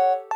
し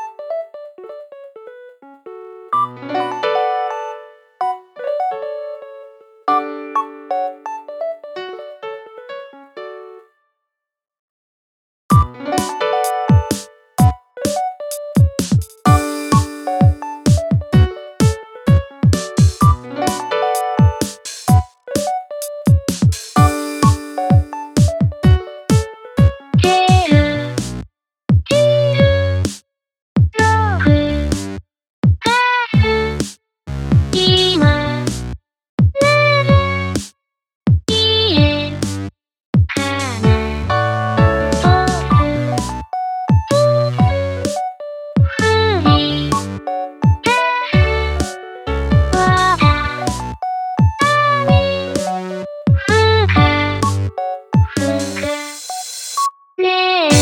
Yeah.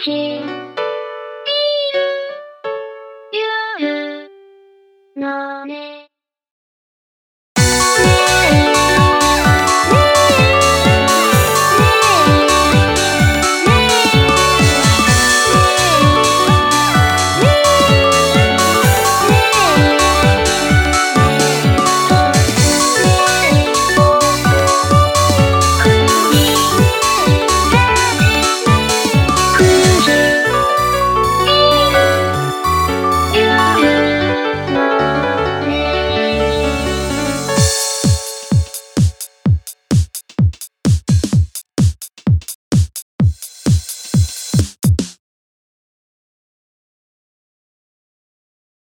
是